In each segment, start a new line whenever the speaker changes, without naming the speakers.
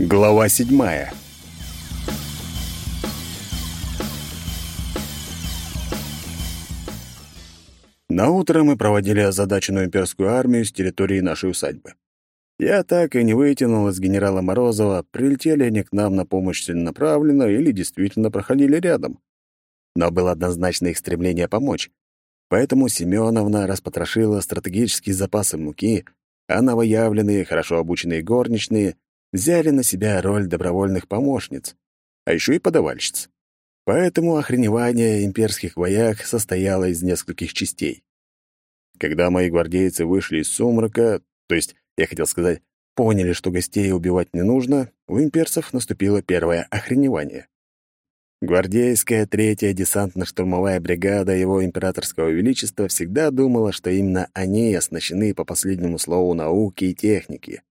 Глава седьмая. На утро мы проводили озадаченную имперскую армию с территории нашей усадьбы. Я так и не вытянул из генерала Морозова, прилетели они к нам на помощь целенаправленно или действительно проходили рядом. Но было однозначно их стремление помочь. Поэтому Семеновна распотрошила стратегические запасы муки, а новоявленные, хорошо обученные горничные взяли на себя роль добровольных помощниц, а еще и подавальщиц. Поэтому охреневание имперских вояк состояло из нескольких частей. Когда мои гвардейцы вышли из сумрака, то есть, я хотел сказать, поняли, что гостей убивать не нужно, у имперцев наступило первое охреневание. Гвардейская третья десантно-штурмовая бригада его императорского величества всегда думала, что именно они оснащены по последнему слову науки и техники.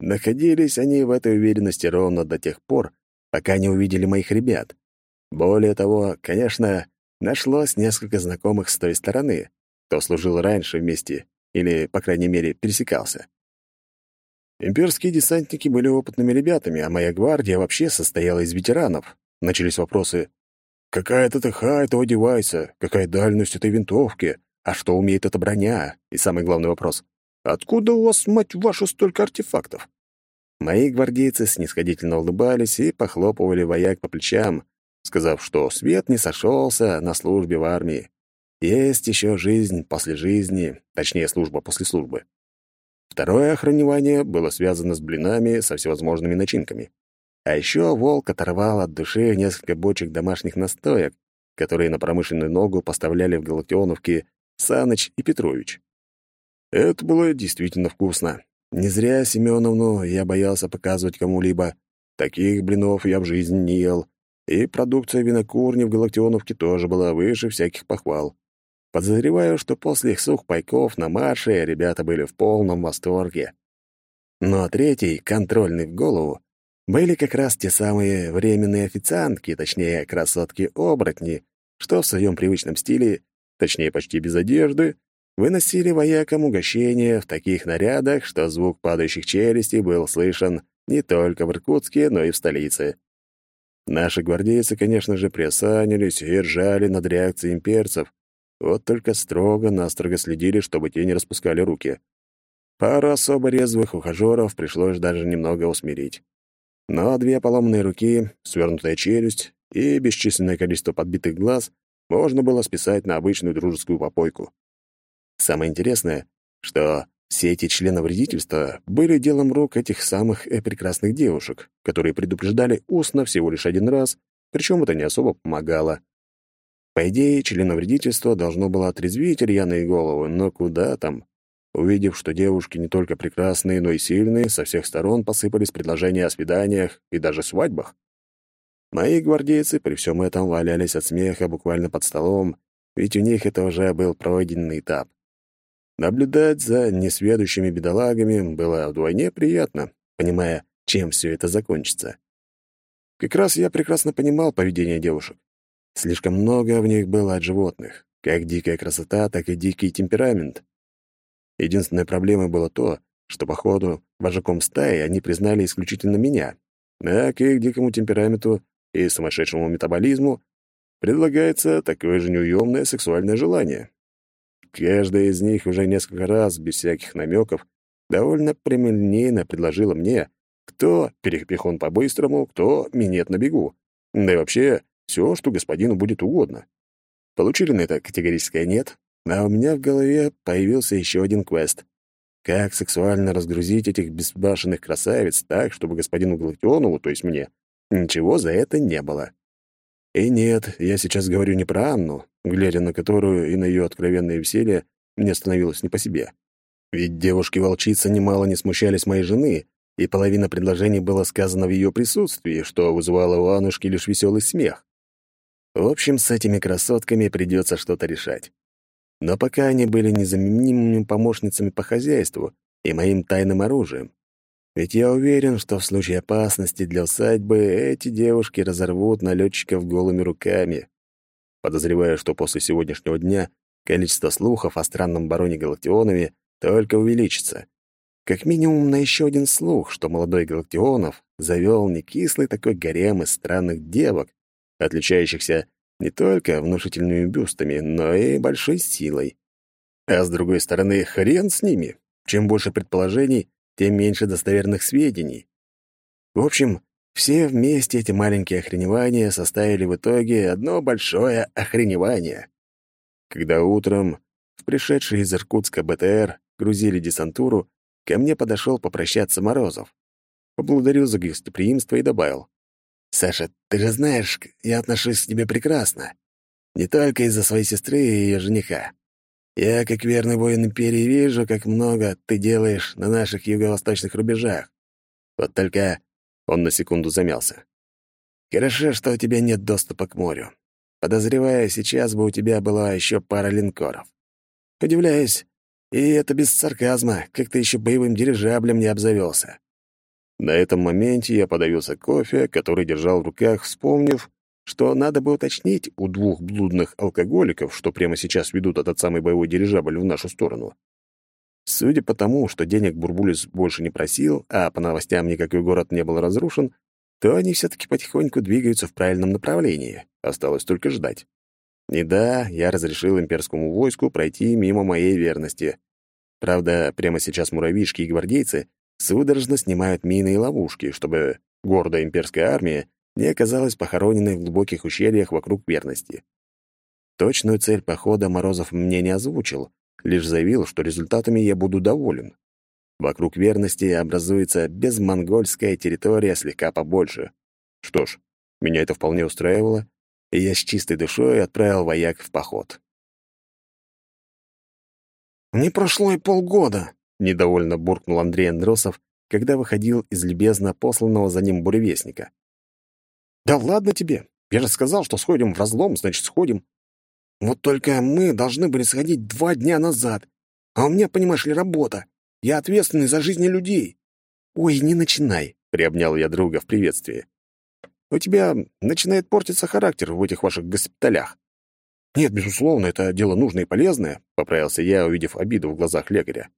Находились они в этой уверенности ровно до тех пор, пока не увидели моих ребят. Более того, конечно, нашлось несколько знакомых с той стороны, кто служил раньше вместе или, по крайней мере, пересекался. Имперские десантники были опытными ребятами, а моя гвардия вообще состояла из ветеранов. Начались вопросы «Какая ТТХ этого девайса? Какая дальность этой винтовки? А что умеет эта броня?» И самый главный вопрос Откуда у вас, мать вашу, столько артефактов? Мои гвардейцы снисходительно улыбались и похлопывали вояк по плечам, сказав, что свет не сошелся на службе в армии. Есть еще жизнь после жизни, точнее, служба после службы. Второе охраневание было связано с блинами со всевозможными начинками. А еще волк оторвал от души несколько бочек домашних настоек, которые на промышленную ногу поставляли в Галактионовке Саныч и Петрович. Это было действительно вкусно. Не зря Семеновну я боялся показывать кому-либо. Таких блинов я в жизни не ел. И продукция винокурни в Галактионовке тоже была выше всяких похвал. Подозреваю, что после их сухпайков на марше ребята были в полном восторге. Но третий, контрольный в голову, были как раз те самые временные официантки, точнее, красотки-оборотни, что в своем привычном стиле, точнее, почти без одежды, выносили воякам угощения в таких нарядах, что звук падающих челюстей был слышен не только в Иркутске, но и в столице. Наши гвардейцы, конечно же, приосанились и ржали над реакцией имперцев, вот только строго-настрого следили, чтобы те не распускали руки. Пару особо резвых ухажеров пришлось даже немного усмирить. Но две поломанные руки, свернутая челюсть и бесчисленное количество подбитых глаз можно было списать на обычную дружескую попойку. Самое интересное, что все эти члены вредительства были делом рук этих самых э, прекрасных девушек, которые предупреждали устно всего лишь один раз, причем это не особо помогало. По идее, членовредительство должно было отрезвить рьяные головы, но куда там? Увидев, что девушки не только прекрасные, но и сильные, со всех сторон посыпались предложения о свиданиях и даже свадьбах. Мои гвардейцы при всем этом валялись от смеха буквально под столом, ведь у них это уже был пройденный этап. Наблюдать за несведущими бедолагами было вдвойне приятно, понимая, чем все это закончится. Как раз я прекрасно понимал поведение девушек. Слишком много в них было от животных, как дикая красота, так и дикий темперамент. Единственной проблемой было то, что, походу, вожаком стаи они признали исключительно меня, а к их дикому темпераменту и сумасшедшему метаболизму предлагается такое же неуемное сексуальное желание. Каждая из них уже несколько раз, без всяких намеков, довольно прямолинейно предложила мне, кто перепихон по-быстрому, кто минет на бегу. Да и вообще, все, что господину будет угодно. Получили на это категорическое «нет», а у меня в голове появился еще один квест. Как сексуально разгрузить этих безбашенных красавиц так, чтобы господину Галактионову, то есть мне, ничего за это не было. И нет, я сейчас говорю не про Анну, глядя на которую и на ее откровенное веселье мне становилось не по себе. Ведь девушки-волчицы немало не смущались моей жены, и половина предложений было сказано в ее присутствии, что вызывало у Аннушки лишь веселый смех. В общем, с этими красотками придется что-то решать. Но пока они были незаменимыми помощницами по хозяйству и моим тайным оружием. Ведь я уверен, что в случае опасности для усадьбы эти девушки разорвут налетчиков голыми руками. Подозреваю, что после сегодняшнего дня количество слухов о странном бароне Галактионове только увеличится. Как минимум на еще один слух, что молодой Галактионов завел не кислый такой гарем из странных девок, отличающихся не только внушительными бюстами, но и большой силой. А с другой стороны, хрен с ними. Чем больше предположений, тем меньше достоверных сведений. В общем, все вместе эти маленькие охреневания составили в итоге одно большое охреневание. Когда утром в пришедший из Иркутска БТР грузили десантуру, ко мне подошел попрощаться Морозов. Поблагодарил за гостеприимство и добавил. «Саша, ты же знаешь, я отношусь к тебе прекрасно. Не только из-за своей сестры и ее жениха. Я, как верный воин Империи, вижу, как много ты делаешь на наших юго-восточных рубежах. Вот только...» Он на секунду замялся. «Хорошо, что у тебя нет доступа к морю. Подозревая, сейчас бы у тебя была еще пара линкоров. Удивляюсь, и это без сарказма, как ты еще боевым дирижаблем не обзавелся. На этом моменте я подавился кофе, который держал в руках, вспомнив, что надо бы уточнить у двух блудных алкоголиков, что прямо сейчас ведут этот самый боевой дирижабль в нашу сторону. Судя по тому, что денег Бурбулис больше не просил, а по новостям никакой город не был разрушен, то они все-таки потихоньку двигаются в правильном направлении. Осталось только ждать. И да, я разрешил имперскому войску пройти мимо моей верности. Правда, прямо сейчас муравьишки и гвардейцы судорожно снимают мины и ловушки, чтобы гордая имперская армия не оказалась похороненной в глубоких ущельях вокруг верности. Точную цель похода Морозов мне не озвучил, лишь заявил, что результатами я буду доволен. Вокруг верности образуется безмонгольская территория слегка побольше. Что ж, меня это вполне устраивало, и я с чистой душой отправил вояк в поход.
«Не прошло и полгода», — недовольно буркнул Андрей Андросов, когда выходил из любезно посланного за ним буревестника. «Да ладно тебе! Я же сказал, что сходим в разлом, значит, сходим. Вот только мы должны были сходить два дня назад. А у меня, понимаешь ли, работа. Я ответственный за жизни людей».
«Ой, не начинай», — приобнял я друга в приветствии. У тебя начинает портиться характер в этих ваших госпиталях.
Нет, безусловно, это дело нужное и полезное, поправился я, увидев обиду в глазах лекаря.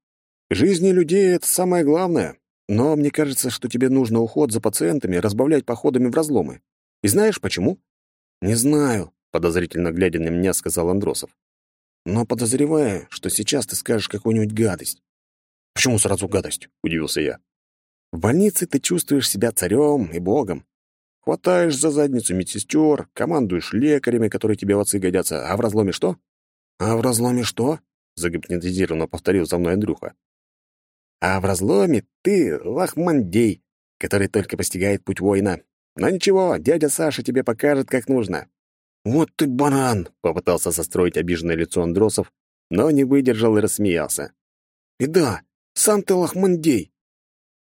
Жизни людей — это самое главное. Но мне кажется, что тебе нужно уход за пациентами разбавлять походами в разломы. И знаешь почему?
Не знаю, подозрительно глядя на меня, сказал Андросов.
Но подозреваю, что сейчас ты скажешь какую-нибудь гадость.
Почему сразу гадость? удивился я.
В больнице ты чувствуешь себя царем и богом. Хватаешь за задницу медсестер, командуешь лекарями, которые тебе в отцы годятся, а в разломе что?
А в разломе что? Загипнотизированно повторил за мной Андрюха.
А в разломе ты лохмандей, который только постигает путь воина. Но ничего, дядя Саша тебе покажет, как нужно.
Вот ты баран, попытался состроить обиженное лицо Андросов, но не выдержал и рассмеялся.
И да, сам ты лохмандей.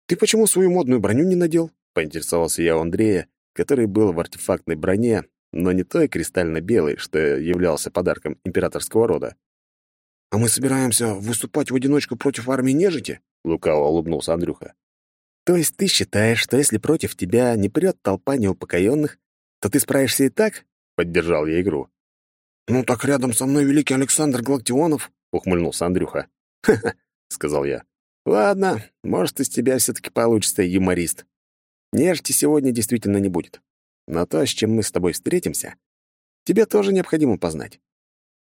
Ты почему свою модную броню не надел?
Поинтересовался я у Андрея, который был в артефактной броне, но не той кристально-белой, что являлся подарком императорского рода.
«А мы собираемся выступать в одиночку против армии нежити?»
— лукаво улыбнулся Андрюха.
«То есть ты считаешь, что если против тебя не прет толпа неупокоенных, то ты справишься и так?»
— поддержал я игру.
«Ну так рядом со мной великий Александр Галактионов», — ухмыльнулся Андрюха.
«Ха-ха», — сказал я. «Ладно, может, из тебя все-таки получится юморист». Нежити сегодня действительно не будет. Но то, с чем мы с тобой встретимся, тебе тоже необходимо познать.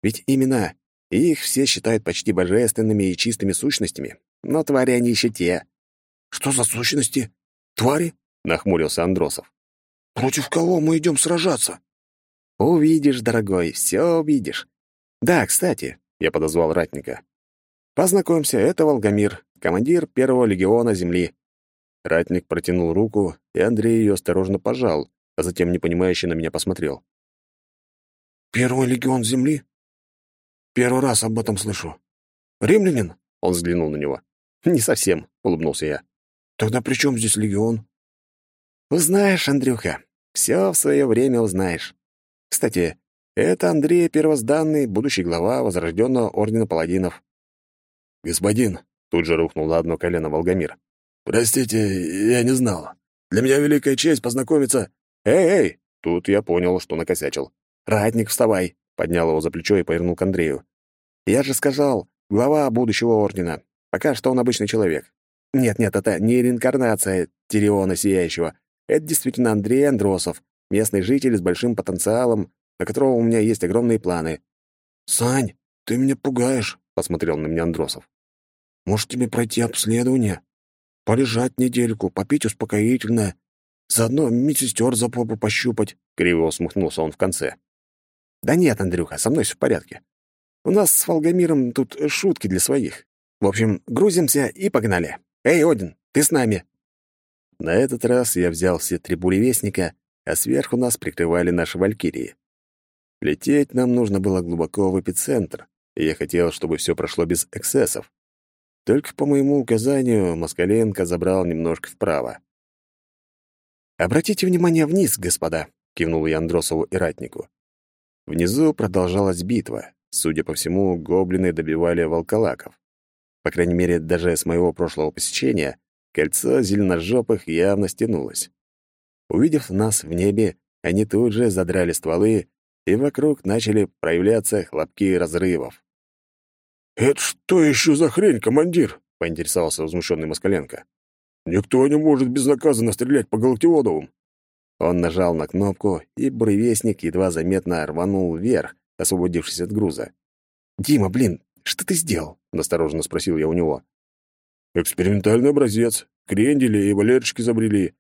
Ведь имена, их все считают почти божественными и чистыми сущностями, но твари они еще те.
«Что за сущности? Твари?»
— нахмурился Андросов.
«Против кого мы идем сражаться?»
«Увидишь, дорогой, все увидишь. Да, кстати», — я подозвал ратника. «Познакомься, это Волгомир, командир первого легиона Земли. Ратник протянул руку, и Андрей ее осторожно пожал, а затем непонимающе на меня посмотрел.
«Первый легион Земли? Первый раз об этом слышу. Римлянин?» — он взглянул на него.
«Не совсем», — улыбнулся я.
«Тогда при чем здесь легион?»
«Узнаешь, Андрюха. Все в свое время узнаешь. Кстати, это Андрей Первозданный, будущий глава Возрожденного Ордена Паладинов».
«Господин», — тут же рухнул на одно колено Волгомир,
«Простите, я не знал. Для меня великая честь познакомиться...»
«Эй, эй!» Тут я понял, что накосячил. «Ратник, вставай!» Поднял его за плечо и повернул к Андрею. «Я же сказал, глава будущего ордена. Пока что он обычный человек.
Нет-нет, это не реинкарнация Тириона Сияющего. Это действительно Андрей Андросов, местный житель с большим потенциалом, на которого у меня есть огромные планы.
«Сань, ты меня пугаешь», — посмотрел на меня Андросов. «Может, тебе пройти обследование? Полежать недельку, попить успокоительное, заодно медсестер за попу пощупать», — криво усмехнулся он в конце.
«Да нет, Андрюха, со мной все в порядке. У нас с Волгомиром тут шутки для своих. В общем, грузимся и погнали. Эй, Один, ты с нами?» На этот раз я взял все три буревестника, а сверху нас прикрывали наши валькирии. Лететь нам нужно было глубоко в эпицентр, и я хотел, чтобы все прошло без эксцессов. Только по моему указанию Москаленко забрал немножко вправо. «Обратите внимание вниз, господа», — кивнул я Андросову и Ратнику. Внизу продолжалась битва. Судя по всему, гоблины добивали волколаков. По крайней мере, даже с моего прошлого посещения кольцо зеленожопых явно стянулось. Увидев нас в небе, они тут же задрали стволы, и вокруг начали проявляться хлопки разрывов.
«Это что еще за хрень, командир?» — поинтересовался возмущенный Москаленко. «Никто не может безнаказанно стрелять по Галактиодовым».
Он нажал на кнопку, и буревестник едва заметно рванул вверх, освободившись от груза. «Дима, блин, что ты сделал?» — настороженно спросил я у него.
«Экспериментальный образец. Крендели и валерчики забрели.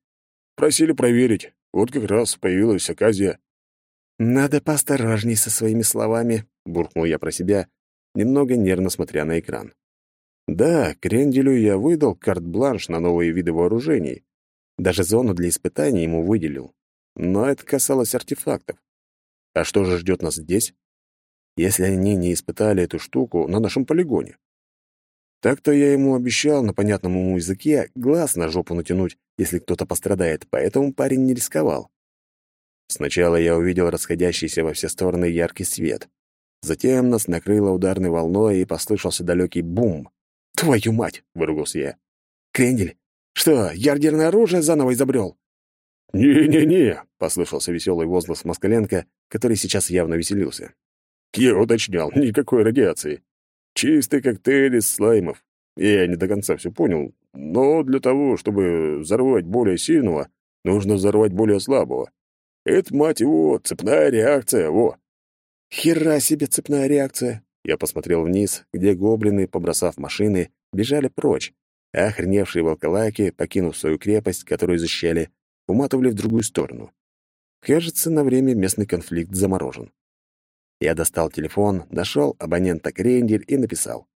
Просили проверить. Вот как раз появилась оказия».
«Надо поосторожней со своими словами», — буркнул я про себя, немного нервно смотря на экран. «Да, Кренделю я выдал карт-бланш на новые виды вооружений. Даже зону для испытаний ему выделил. Но это касалось артефактов. А что же ждет нас здесь? Если они не испытали эту штуку на нашем полигоне. Так-то я ему обещал на понятном ему языке глаз на жопу натянуть, если кто-то пострадает, поэтому парень не рисковал. Сначала я увидел расходящийся во все стороны яркий свет. Затем нас накрыло ударной волной, и послышался далекий бум. «Твою мать!» — выругался я. «Крендель, что, ядерное оружие заново изобрел?»
«Не-не-не!»
— послышался веселый возглас Москаленко, который сейчас явно веселился.
«Я уточнял, никакой радиации. Чистый коктейль из слаймов. Я не до конца все понял, но для того, чтобы взорвать более сильного, нужно взорвать более слабого. Это, мать его, цепная реакция, во!»
«Хера себе цепная реакция!» Я посмотрел вниз, где гоблины, побросав машины, бежали прочь, а охреневшие волколаки, покинув свою крепость, которую защищали, уматывали в другую сторону. Кажется, на время местный конфликт заморожен. Я достал телефон, нашел абонента Крендель и написал.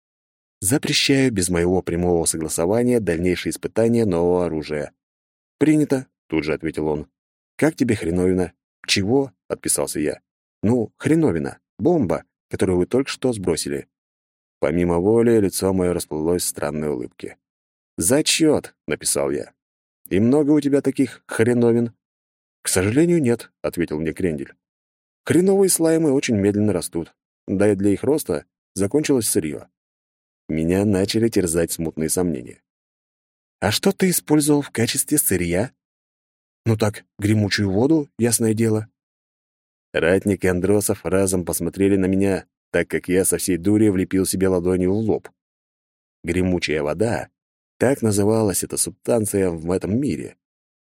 «Запрещаю без моего прямого согласования дальнейшие испытания нового оружия». «Принято», — тут же ответил он. «Как тебе хреновина?» «Чего?» — отписался я. «Ну, хреновина. Бомба, которую вы только что сбросили». Помимо воли, лицо мое расплылось в странной улыбке. «Зачет!» — написал я. «И много у тебя таких хреновин?» «К сожалению, нет», — ответил мне Крендель. «Хреновые слаймы очень медленно растут. Да и для их роста закончилось сырье». Меня начали терзать смутные сомнения. «А что ты использовал в качестве сырья?» Ну так, гремучую воду, ясное дело. Ратник и Андросов разом посмотрели на меня, так как я со всей дури влепил себе ладонью в лоб. Гремучая вода — так называлась эта субстанция в этом мире.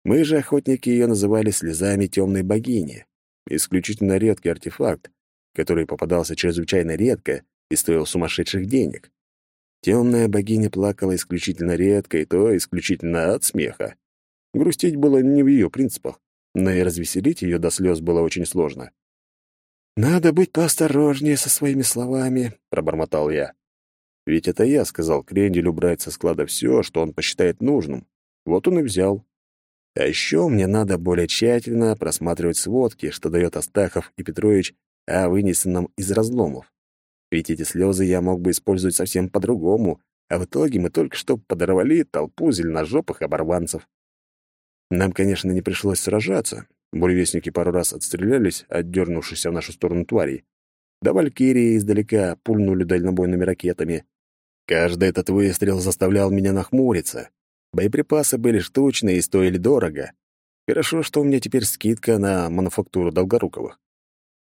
Мы же, охотники, ее называли слезами темной богини. Исключительно редкий артефакт, который попадался чрезвычайно редко и стоил сумасшедших денег. Темная богиня плакала исключительно редко, и то исключительно от смеха. Грустить было не в ее принципах, но и развеселить ее до слез было очень сложно. «Надо быть поосторожнее со своими словами», — пробормотал я. Ведь это я сказал Кренделю брать со склада все, что он посчитает нужным. Вот он и взял. А еще мне надо более тщательно просматривать сводки, что дает Астахов и Петрович о вынесенном из разломов. Ведь эти слезы я мог бы использовать совсем по-другому, а в итоге мы только что подорвали толпу зеленожопых оборванцев. Нам, конечно, не пришлось сражаться. Буревестники пару раз отстрелялись, отдернувшись в нашу сторону тварей. Да валькирии издалека пульнули дальнобойными ракетами. Каждый этот выстрел заставлял меня нахмуриться. Боеприпасы были штучные и стоили дорого. Хорошо, что у меня теперь скидка на мануфактуру Долгоруковых.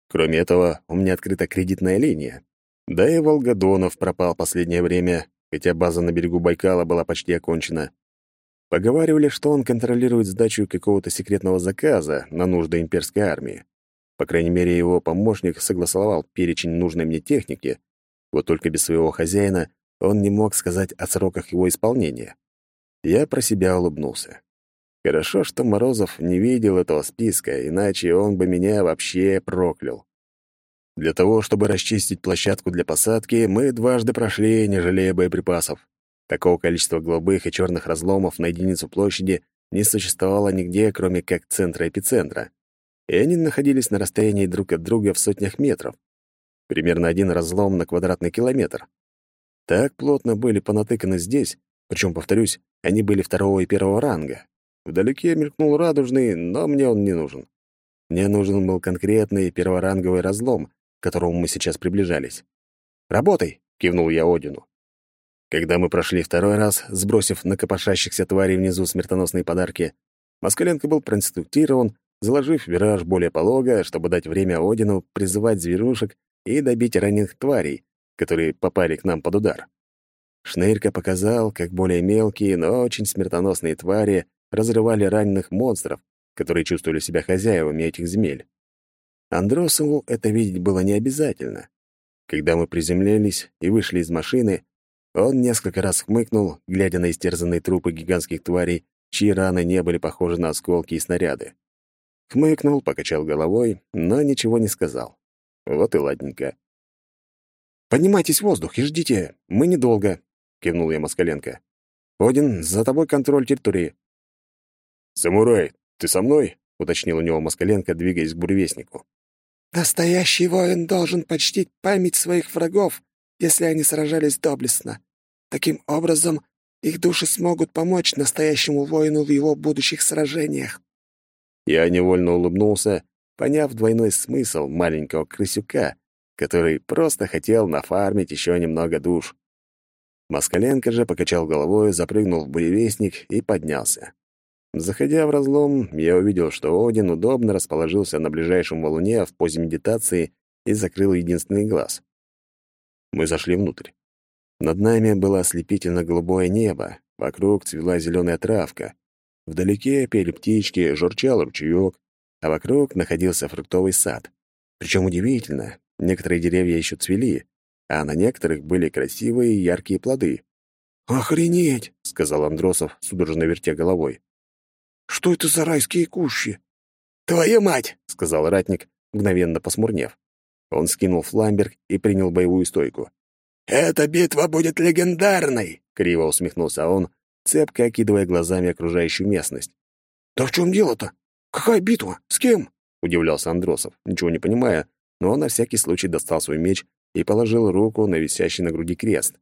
Кроме этого, у меня открыта кредитная линия. Да и Волгодонов пропал последнее время.
хотя база на берегу Байкала была почти окончена. Поговаривали, что он контролирует сдачу какого-то секретного заказа на нужды имперской армии. По крайней мере, его помощник согласовал перечень нужной мне техники, вот только без своего хозяина он не мог сказать о сроках его исполнения. Я про себя улыбнулся. Хорошо, что Морозов не видел этого списка, иначе он бы меня вообще проклял. Для того, чтобы расчистить площадку для посадки, мы дважды прошли, не жалея боеприпасов. Такого количества голубых и черных разломов на единицу площади не существовало нигде, кроме как центра эпицентра. И они находились на расстоянии друг от друга в сотнях метров. Примерно один разлом на квадратный километр. Так плотно были понатыканы здесь, причем, повторюсь, они были второго и первого ранга. Вдалеке мелькнул радужный, но мне он не нужен. Мне нужен был конкретный перворанговый разлом, к которому мы сейчас приближались. «Работай!» — кивнул я Одину. Когда мы прошли второй раз, сбросив на копошащихся тварей внизу смертоносные подарки, Москаленко был проинструктирован, заложив вираж более полого, чтобы дать время Одину призывать зверушек и добить раненых тварей, которые попали к нам под удар. Шнырька показал, как более мелкие, но очень смертоносные твари разрывали раненых монстров, которые чувствовали себя хозяевами этих земель. Андросову это видеть было не обязательно. Когда мы приземлились и вышли из машины, он несколько раз хмыкнул, глядя на истерзанные трупы гигантских тварей, чьи раны не были похожи на осколки и снаряды. Хмыкнул, покачал головой, но ничего не сказал. Вот и ладненько. «Поднимайтесь в воздух и ждите, мы недолго», — кивнул я Москаленко. «Один, за тобой контроль территории».
«Самурай, ты со мной?» — уточнил у него Москаленко, двигаясь к буревестнику.
«Настоящий воин должен почтить память своих врагов, если они сражались доблестно. Таким образом, их души смогут помочь настоящему воину в его будущих сражениях».
Я невольно улыбнулся, поняв двойной смысл маленького крысюка, который просто хотел нафармить еще немного душ. Москаленко же покачал головой, запрыгнул в буревестник и поднялся. Заходя в разлом, я увидел, что Один удобно расположился на ближайшем валуне в позе медитации и закрыл единственный глаз. Мы зашли внутрь. Над нами было ослепительно голубое небо, вокруг цвела зеленая травка. Вдалеке пели птички, журчал ручеек, а вокруг находился фруктовый сад. Причем удивительно, некоторые деревья еще цвели, а на некоторых были красивые яркие плоды.
«Охренеть!» — сказал Андросов,
судорожно вертя головой.
Что это за райские кущи?»
«Твою мать!»
— сказал ратник, мгновенно посмурнев. Он скинул фламберг и принял боевую стойку.
«Эта битва будет легендарной!»
— криво усмехнулся он, цепко окидывая глазами окружающую местность.
«Да в чем дело-то? Какая битва? С кем?»
— удивлялся Андросов, ничего не понимая, но на всякий случай достал свой меч и положил руку на висящий на груди крест.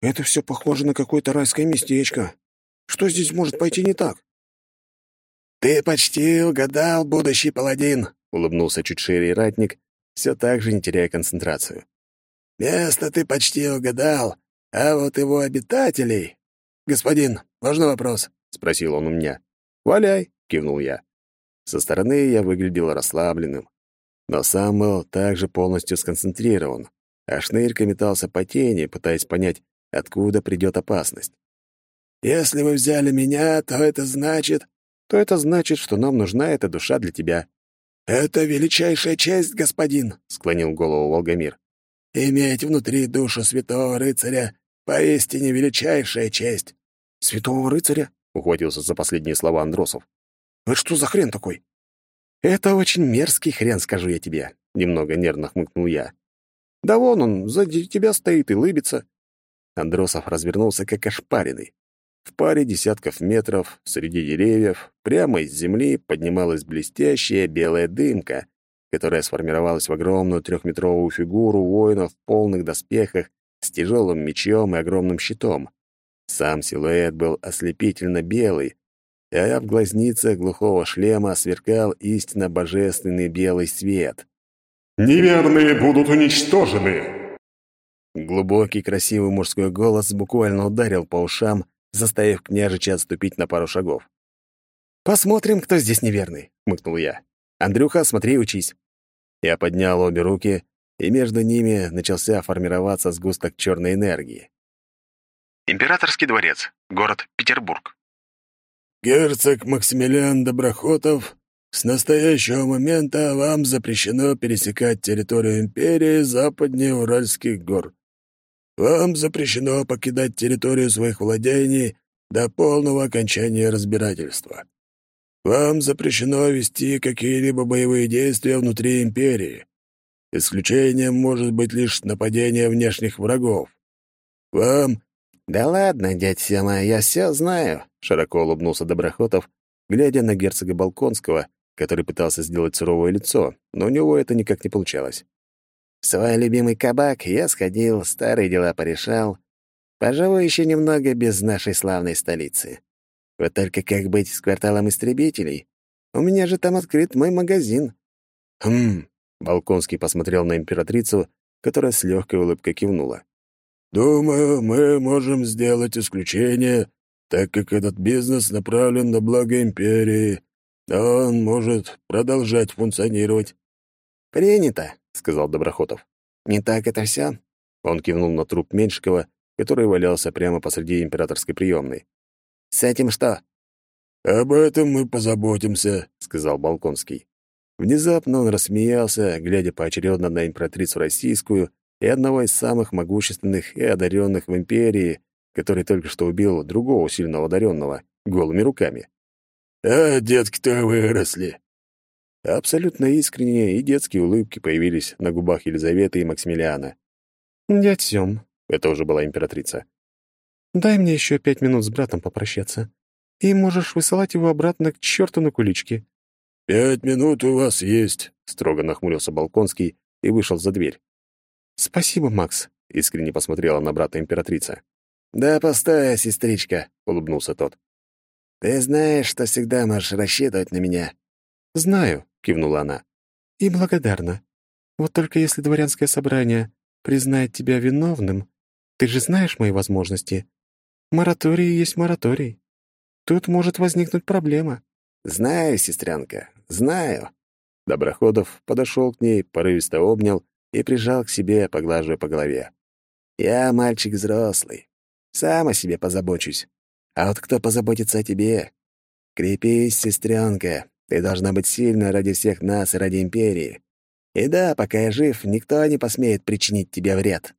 «Это все похоже на какое-то райское местечко. Что здесь может пойти не так?»
«Ты почти угадал, будущий паладин», — улыбнулся чуть шире ратник, все так же не теряя концентрацию. «Место ты почти угадал, а вот его обитателей...» «Господин, важный вопрос?» — спросил он у меня.
«Валяй», — кивнул я. Со стороны я выглядел расслабленным, но сам был также полностью сконцентрирован, а шнырька метался по тени, пытаясь понять, откуда придет опасность.
«Если вы взяли меня, то это значит...»
то это значит, что нам нужна эта душа для тебя».
«Это величайшая честь, господин», — склонил голову Волгомир. «Иметь внутри душу святого рыцаря — поистине величайшая честь».
«Святого рыцаря?»
— ухватился за последние слова Андросов.
«Это что за хрен такой?»
«Это очень мерзкий хрен, скажу я тебе», — немного нервно хмыкнул я. «Да вон он, сзади тебя стоит и лыбится». Андросов развернулся, как ошпаренный. В паре десятков метров среди деревьев прямо из земли поднималась блестящая белая дымка, которая сформировалась в огромную трехметровую фигуру воина в полных доспехах с тяжелым мечом и огромным щитом. Сам силуэт был ослепительно белый, а в глазницах глухого шлема сверкал истинно божественный белый свет.
«Неверные будут уничтожены!»
Глубокий красивый мужской голос буквально ударил по ушам, заставив княжича отступить на пару шагов. «Посмотрим, кто здесь неверный», — хмыкнул я. «Андрюха, смотри и учись». Я поднял обе руки, и между ними начался формироваться сгусток черной энергии. Императорский дворец. Город Петербург.
Герцог Максимилиан Доброхотов, с настоящего момента вам запрещено пересекать территорию империи западнее Уральских гор. Вам запрещено покидать территорию своих владений до полного окончания разбирательства. Вам запрещено вести какие-либо боевые действия внутри империи. Исключением может быть лишь нападение внешних врагов. Вам
«Да ладно, дядь Сема, я все знаю», — широко улыбнулся Доброхотов, глядя на герцога Балконского, который пытался сделать суровое лицо, но у него это никак не получалось. «В свой любимый кабак я сходил, старые дела порешал. Пожалуй, еще немного без нашей славной столицы. Вот только как быть с кварталом истребителей? У меня же там открыт мой магазин».
«Хм...» — Балконский посмотрел на императрицу, которая с легкой улыбкой кивнула.
Думаю, мы можем сделать исключение, так как этот бизнес направлен на благо империи, он может продолжать функционировать».
«Принято», — сказал Доброхотов. «Не так это все?»
Он кивнул на труп Меньшикова, который валялся прямо посреди императорской приемной.
«С этим что?»
«Об этом мы позаботимся», —
сказал Балконский. Внезапно он рассмеялся, глядя поочередно на императрицу российскую и одного из самых могущественных и одаренных в империи, который только что убил другого сильного одаренного голыми руками.
«А, детки-то выросли!»
Абсолютно искренние и детские улыбки появились на губах Елизаветы и Максимилиана.
«Дядь Сём», —
это уже была императрица, —
«дай мне еще пять минут с братом попрощаться, и можешь высылать его обратно к черту на куличке».
«Пять минут у вас есть», —
строго нахмурился Балконский и вышел за дверь.
«Спасибо, Макс», — искренне посмотрела на брата императрица.
«Да постой, сестричка», — улыбнулся тот. «Ты знаешь, что всегда можешь рассчитывать на меня».
«Знаю», —
кивнула она.
«И благодарна. Вот только если дворянское собрание признает тебя виновным, ты же знаешь мои возможности. Мораторий есть мораторий. Тут может возникнуть проблема».
«Знаю, сестренка, знаю».
Доброходов подошел к ней, порывисто обнял и прижал к себе, поглаживая по голове.
«Я мальчик взрослый. Сам о себе позабочусь. А вот кто позаботится о тебе? Крепись, сестренка. Ты должна быть сильна ради всех нас и ради Империи. И да, пока я жив, никто не посмеет причинить тебе вред».